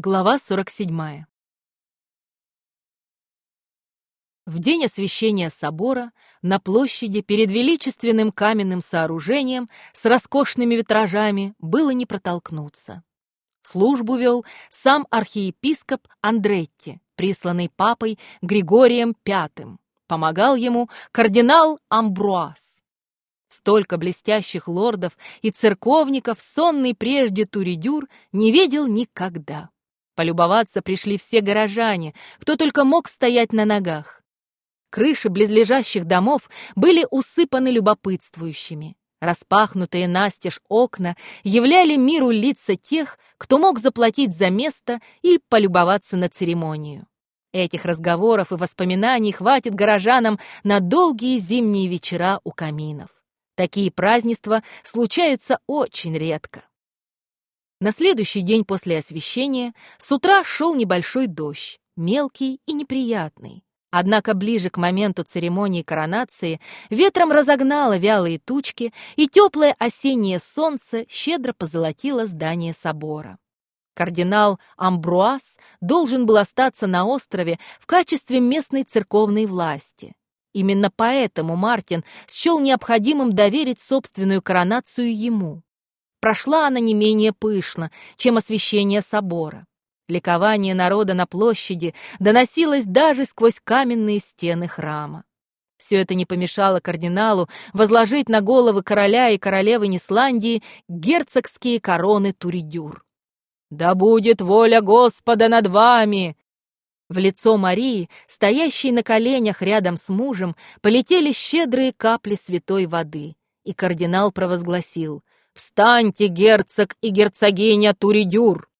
Глава 47. В день освящения собора на площади перед величественным каменным сооружением с роскошными витражами было не протолкнуться. Службу вел сам архиепископ Андретти, присланный папой Григорием V. Помогал ему кардинал Амбруаз. Столько блестящих лордов и церковников сонный прежде Туридюр не видел никогда. Полюбоваться пришли все горожане, кто только мог стоять на ногах. Крыши близлежащих домов были усыпаны любопытствующими. Распахнутые настежь окна являли миру лица тех, кто мог заплатить за место и полюбоваться на церемонию. Этих разговоров и воспоминаний хватит горожанам на долгие зимние вечера у каминов. Такие празднества случаются очень редко. На следующий день после освящения с утра шел небольшой дождь, мелкий и неприятный. Однако ближе к моменту церемонии коронации ветром разогнало вялые тучки, и теплое осеннее солнце щедро позолотило здание собора. Кардинал Амбруаз должен был остаться на острове в качестве местной церковной власти. Именно поэтому Мартин счел необходимым доверить собственную коронацию ему. Прошла она не менее пышно, чем освящение собора. Ликование народа на площади доносилось даже сквозь каменные стены храма. Все это не помешало кардиналу возложить на головы короля и королевы Нисландии герцогские короны Туридюр. «Да будет воля Господа над вами!» В лицо Марии, стоящей на коленях рядом с мужем, полетели щедрые капли святой воды, и кардинал провозгласил «Встаньте, герцог и герцогиня Туридюр!»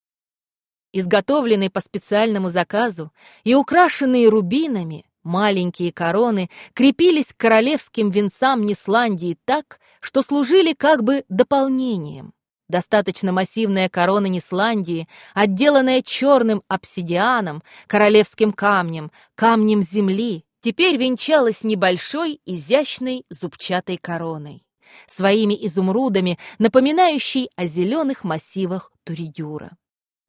Изготовленные по специальному заказу и украшенные рубинами, маленькие короны крепились к королевским венцам Нисландии так, что служили как бы дополнением. Достаточно массивная корона Нисландии, отделанная черным обсидианом, королевским камнем, камнем земли, теперь венчалась небольшой, изящной зубчатой короной своими изумрудами, напоминающей о зеленых массивах Туридюра.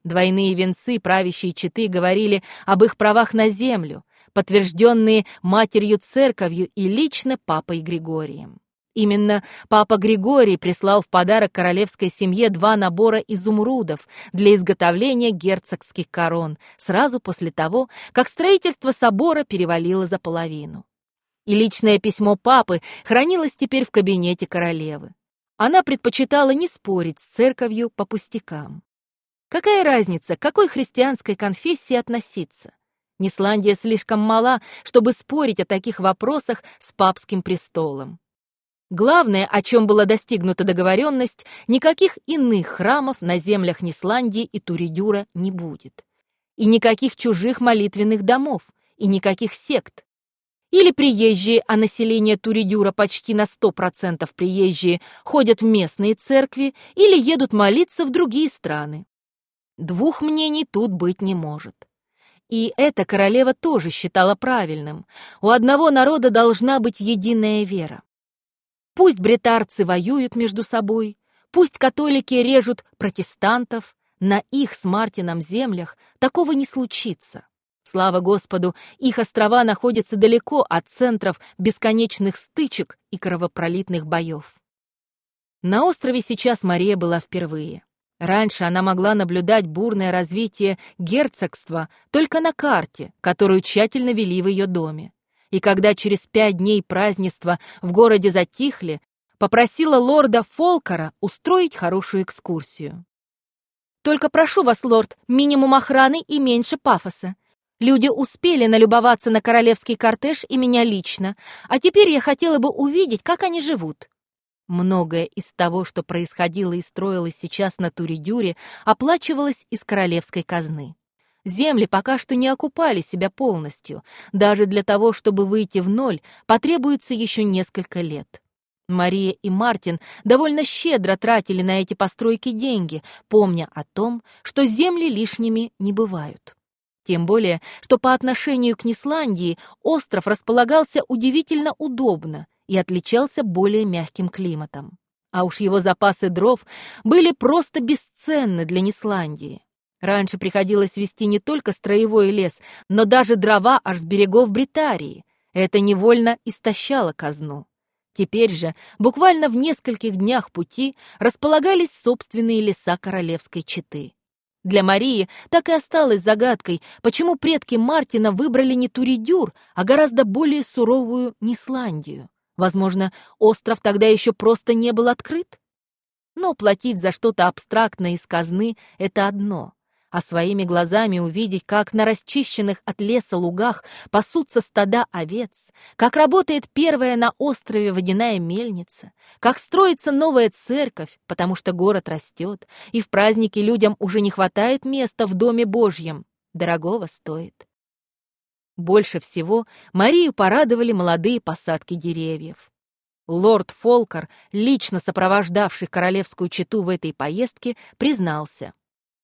Двойные венцы правящей четы говорили об их правах на землю, подтвержденные матерью-церковью и лично папой Григорием. Именно папа Григорий прислал в подарок королевской семье два набора изумрудов для изготовления герцогских корон сразу после того, как строительство собора перевалило за половину и личное письмо папы хранилось теперь в кабинете королевы. Она предпочитала не спорить с церковью по пустякам. Какая разница, к какой христианской конфессии относиться? Нисландия слишком мала, чтобы спорить о таких вопросах с папским престолом. Главное, о чем была достигнута договоренность, никаких иных храмов на землях Нисландии и Туридюра не будет. И никаких чужих молитвенных домов, и никаких сект. Или приезжие, а население Туридюра почти на 100% приезжие, ходят в местные церкви или едут молиться в другие страны. Двух мнений тут быть не может. И эта королева тоже считала правильным. У одного народа должна быть единая вера. Пусть бритарцы воюют между собой, пусть католики режут протестантов, на их с Мартином землях такого не случится. Слава Господу, их острова находятся далеко от центров бесконечных стычек и кровопролитных боев. На острове сейчас Мария была впервые. Раньше она могла наблюдать бурное развитие герцогства только на карте, которую тщательно вели в ее доме. И когда через пять дней празднества в городе затихли, попросила лорда Фолкара устроить хорошую экскурсию. «Только прошу вас, лорд, минимум охраны и меньше пафоса. Люди успели налюбоваться на королевский кортеж и меня лично, а теперь я хотела бы увидеть, как они живут. Многое из того, что происходило и строилось сейчас на Туридюре, оплачивалось из королевской казны. Земли пока что не окупали себя полностью. Даже для того, чтобы выйти в ноль, потребуется еще несколько лет. Мария и Мартин довольно щедро тратили на эти постройки деньги, помня о том, что земли лишними не бывают. Тем более, что по отношению к Нисландии остров располагался удивительно удобно и отличался более мягким климатом. А уж его запасы дров были просто бесценны для Нисландии. Раньше приходилось вести не только строевой лес, но даже дрова аж с берегов Бритарии. Это невольно истощало казну. Теперь же, буквально в нескольких днях пути, располагались собственные леса королевской четы. Для Марии так и осталось загадкой, почему предки Мартина выбрали не Туридюр, а гораздо более суровую Нисландию. Возможно, остров тогда еще просто не был открыт? Но платить за что-то абстрактное из казны — это одно а своими глазами увидеть, как на расчищенных от леса лугах пасутся стада овец, как работает первая на острове водяная мельница, как строится новая церковь, потому что город растет, и в праздники людям уже не хватает места в Доме Божьем, дорогого стоит. Больше всего Марию порадовали молодые посадки деревьев. Лорд Фолкер, лично сопровождавший королевскую чету в этой поездке, признался.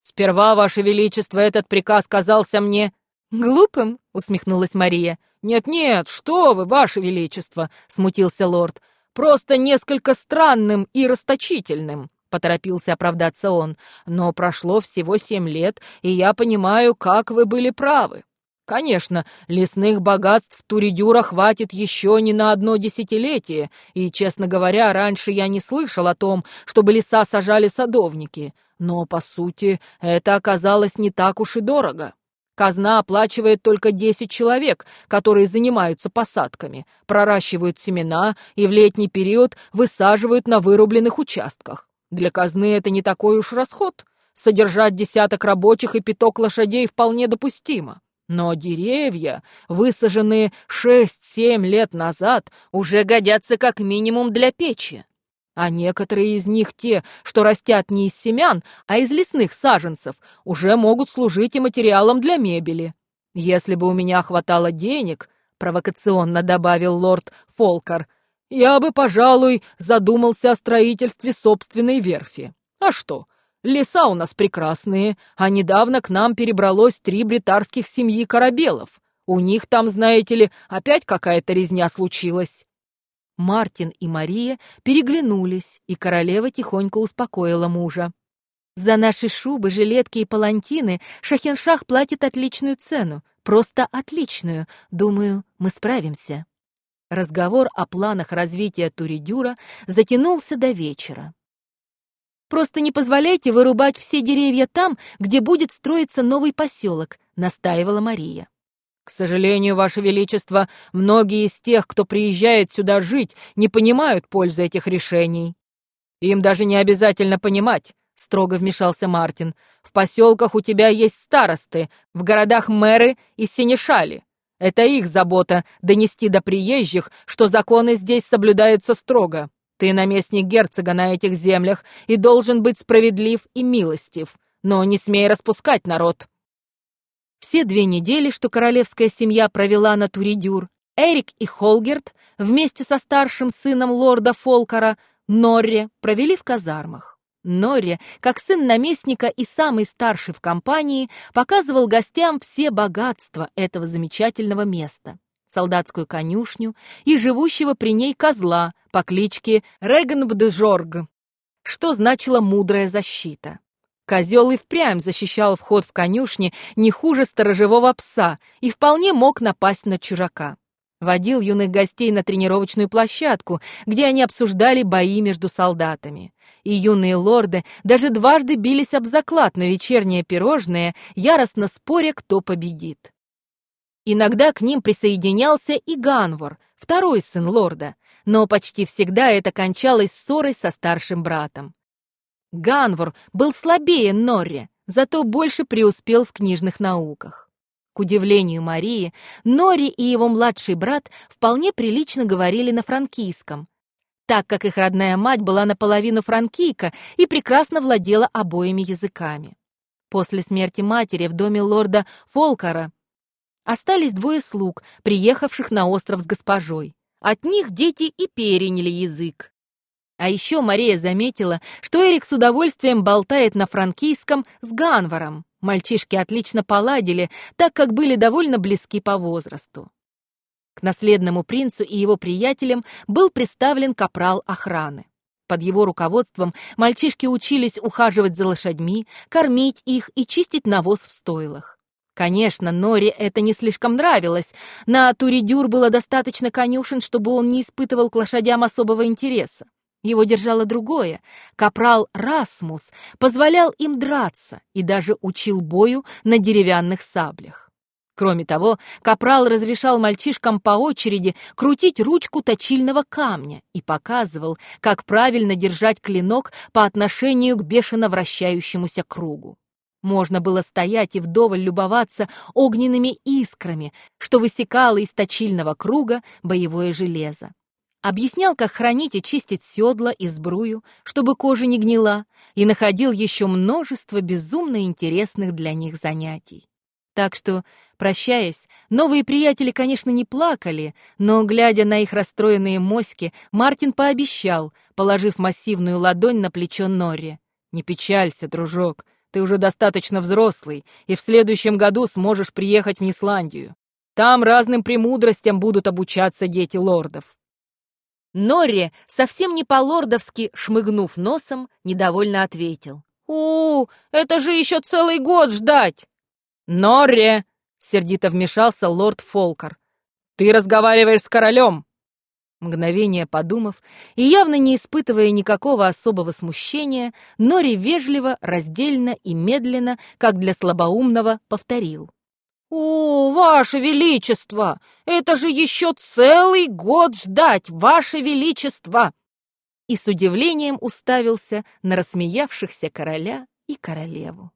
«Сперва, Ваше Величество, этот приказ казался мне...» «Глупым?» — усмехнулась Мария. «Нет-нет, что вы, Ваше Величество!» — смутился лорд. «Просто несколько странным и расточительным», — поторопился оправдаться он. «Но прошло всего семь лет, и я понимаю, как вы были правы. Конечно, лесных богатств Туридюра хватит еще не на одно десятилетие, и, честно говоря, раньше я не слышал о том, чтобы леса сажали садовники. Но, по сути, это оказалось не так уж и дорого. Казна оплачивает только 10 человек, которые занимаются посадками, проращивают семена и в летний период высаживают на вырубленных участках. Для казны это не такой уж расход. Содержать десяток рабочих и пяток лошадей вполне допустимо. Но деревья, высаженные 6-7 лет назад, уже годятся как минимум для печи. А некоторые из них, те, что растят не из семян, а из лесных саженцев, уже могут служить и материалом для мебели. Если бы у меня хватало денег, провокационно добавил лорд Фолкар, я бы, пожалуй, задумался о строительстве собственной верфи. А что, леса у нас прекрасные, а недавно к нам перебралось три бритарских семьи корабелов. У них там, знаете ли, опять какая-то резня случилась. Мартин и Мария переглянулись, и королева тихонько успокоила мужа. «За наши шубы, жилетки и палантины Шахеншах платит отличную цену, просто отличную. Думаю, мы справимся». Разговор о планах развития Туридюра затянулся до вечера. «Просто не позволяйте вырубать все деревья там, где будет строиться новый поселок», — настаивала Мария. К сожалению, Ваше Величество, многие из тех, кто приезжает сюда жить, не понимают пользы этих решений. Им даже не обязательно понимать, строго вмешался Мартин. В поселках у тебя есть старосты, в городах мэры и синешали. Это их забота донести до приезжих, что законы здесь соблюдаются строго. Ты наместник герцога на этих землях и должен быть справедлив и милостив, но не смей распускать народ. Все две недели, что королевская семья провела на Туридюр, Эрик и Холгерт вместе со старшим сыном лорда Фолкара, Норре, провели в казармах. Норре, как сын наместника и самый старший в компании, показывал гостям все богатства этого замечательного места. Солдатскую конюшню и живущего при ней козла по кличке Регенбдежорг, что значило «мудрая защита». Козел и впрямь защищал вход в конюшни не хуже сторожевого пса и вполне мог напасть на чужака. Водил юных гостей на тренировочную площадку, где они обсуждали бои между солдатами. И юные лорды даже дважды бились об заклад на вечернее пирожное, яростно споря, кто победит. Иногда к ним присоединялся и Ганвор, второй сын лорда, но почти всегда это кончалось ссорой со старшим братом. Ганвор был слабее Норри, зато больше преуспел в книжных науках. К удивлению Марии, Нори и его младший брат вполне прилично говорили на франкийском, так как их родная мать была наполовину франкийка и прекрасно владела обоими языками. После смерти матери в доме лорда Фолкара остались двое слуг, приехавших на остров с госпожой. От них дети и переняли язык. А еще Мария заметила, что Эрик с удовольствием болтает на франкийском с Ганваром. Мальчишки отлично поладили, так как были довольно близки по возрасту. К наследному принцу и его приятелям был представлен капрал охраны. Под его руководством мальчишки учились ухаживать за лошадьми, кормить их и чистить навоз в стойлах. Конечно, Норе это не слишком нравилось. На Туридюр было достаточно конюшен, чтобы он не испытывал к лошадям особого интереса. Его держало другое. Капрал Расмус позволял им драться и даже учил бою на деревянных саблях. Кроме того, Капрал разрешал мальчишкам по очереди крутить ручку точильного камня и показывал, как правильно держать клинок по отношению к бешено вращающемуся кругу. Можно было стоять и вдоволь любоваться огненными искрами, что высекало из точильного круга боевое железо. Объяснял, как хранить и чистить седла и сбрую, чтобы кожа не гнила, и находил еще множество безумно интересных для них занятий. Так что, прощаясь, новые приятели, конечно, не плакали, но, глядя на их расстроенные моськи, Мартин пообещал, положив массивную ладонь на плечо Норри. «Не печалься, дружок, ты уже достаточно взрослый, и в следующем году сможешь приехать в Нисландию. Там разным премудростям будут обучаться дети лордов». Норри, совсем не по-лордовски шмыгнув носом, недовольно ответил. «У, это же еще целый год ждать!» «Норре!» — сердито вмешался лорд Фолкар. «Ты разговариваешь с королем!» Мгновение подумав и явно не испытывая никакого особого смущения, Нори вежливо, раздельно и медленно, как для слабоумного, повторил. «О, Ваше Величество! Это же еще целый год ждать, Ваше Величество!» И с удивлением уставился на рассмеявшихся короля и королеву.